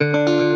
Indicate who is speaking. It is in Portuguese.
Speaker 1: Música